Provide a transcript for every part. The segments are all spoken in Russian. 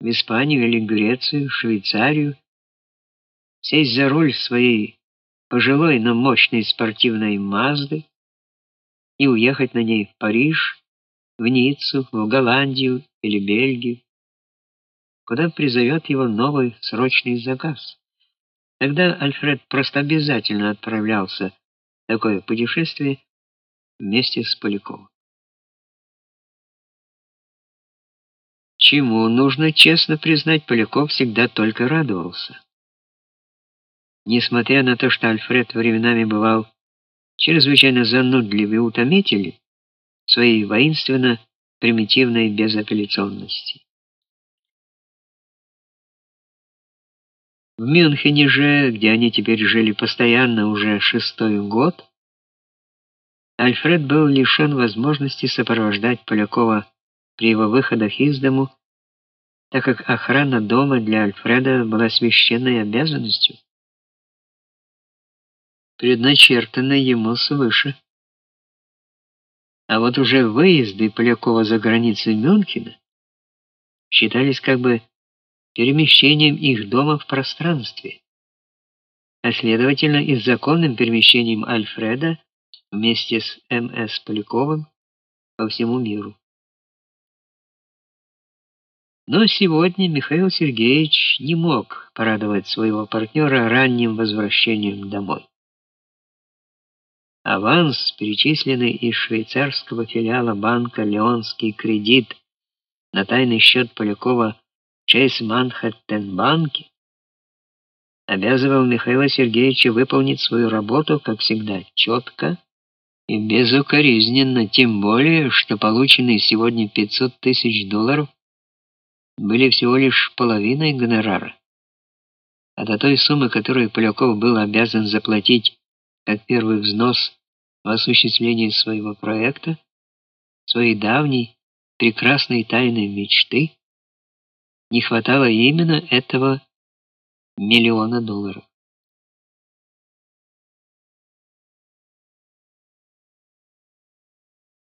в Испанию или Грецию, Швейцарию, сесть за руль своей пожилой, но мощной спортивной Мазды и уехать на ней в Париж, в Ниццу, в Голландию или Бельгию, куда призовет его новый срочный заказ. Тогда Альфред просто обязательно отправлялся в такое путешествие вместе с Поляковым. Чему нужно честно признать, Поляков всегда только радовался. Несмотря на то, что Альфред временами бывал чрезвычайно занудлив и утомителен своей воинственно примитивной безапелляционности. В Мюнхене же, где они теперь жили постоянно уже шестой год, Альфред был лишен возможности сопровождать Полякова при его выходах из дому, так как охрана дома для Альфреда была священной обязанностью предначертанной ему свыше. А вот уже выезды Полякова за границы Мюнхена считались как бы перемещением их дома в пространстве, а следовательно и законным перемещением Альфреда вместе с М.С. Поляковым по всему миру. Но сегодня Михаил Сергеевич не мог порадовать своего партнера ранним возвращением домой. Аванс, перечисленный из швейцарского филиала банка Леонский кредит на тайный счет Полякова в Chase Manhattan банке, обязывал Михаила Сергеевича выполнить свою работу, как всегда, четко и безукоризненно, тем более, что полученные сегодня 500 тысяч долларов были всего лишь половиной гонорара. А до той суммы, которую Поляков был обязан заплатить как первый взнос в осуществлении своего проекта, своей давней, прекрасной тайной мечты, не хватало именно этого миллиона долларов.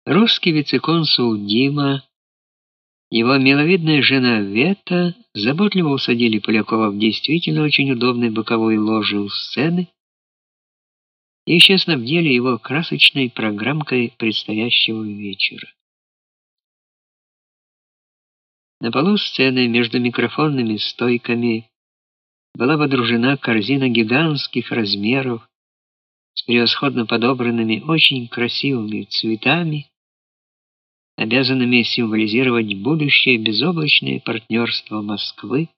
Русский вице-консул Дима, его миловидная жена Вета заботливо усадили Полякова в действительно очень удобной боковой ложе у сцены, и еще снабдили его красочной программкой предстоящего вечера. На полу сцены между микрофонными стойками была водружена корзина гигантских размеров с превосходно подобранными очень красивыми цветами, обязанными символизировать будущее безоблачное партнерство Москвы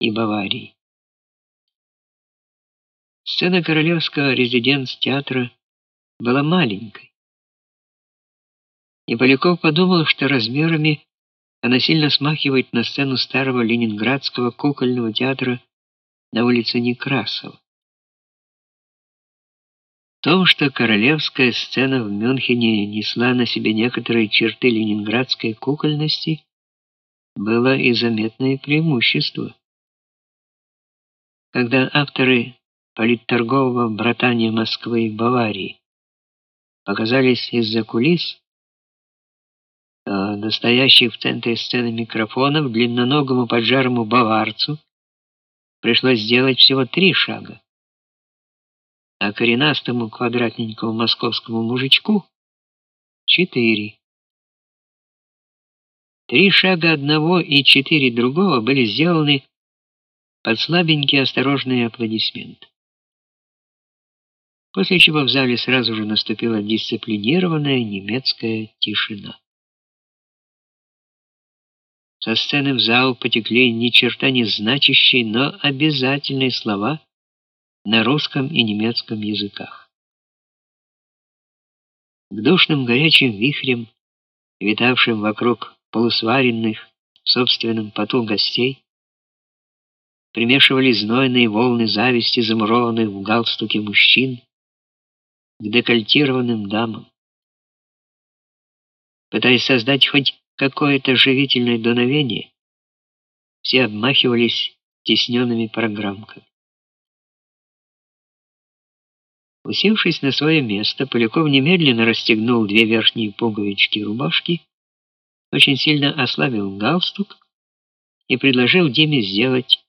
и Баварии. Сцена королевского резиденц-театра была маленькой. И Поляков подумал, что размерами она сильно смахивает на сцену старого ленинградского кукольного театра на улице Некрасова. То, что королевская сцена в Мюнхене несла на себе некоторые черты ленинградской кукольности, было и заметное преимущество. Когда авторы политторгового братания Москвы и Баварии показались из-за кулис, то настоящий в центре сцены микрофонов длинноногому поджарому баварцу пришлось сделать всего три шага, а коренастому квадратненькому московскому мужичку четыре. Три шага одного и четыре другого были сделаны под слабенькие осторожные аплодисменты после чего в зале сразу же наступила дисциплинированная немецкая тишина. Со сцены в зал потекли ни черта не значащие, но обязательные слова на русском и немецком языках. К душным горячим вихрям, витавшим вокруг полусваренных в собственном поту гостей, примешивались знойные волны зависти замурованных в галстуке мужчин, к декольтированным дамам. Пытаясь создать хоть какое-то живительное дуновение, все обмахивались тесненными программками. Усевшись на свое место, Поляков немедленно расстегнул две верхние пуговички рубашки, очень сильно ослабил галстук и предложил Диме сделать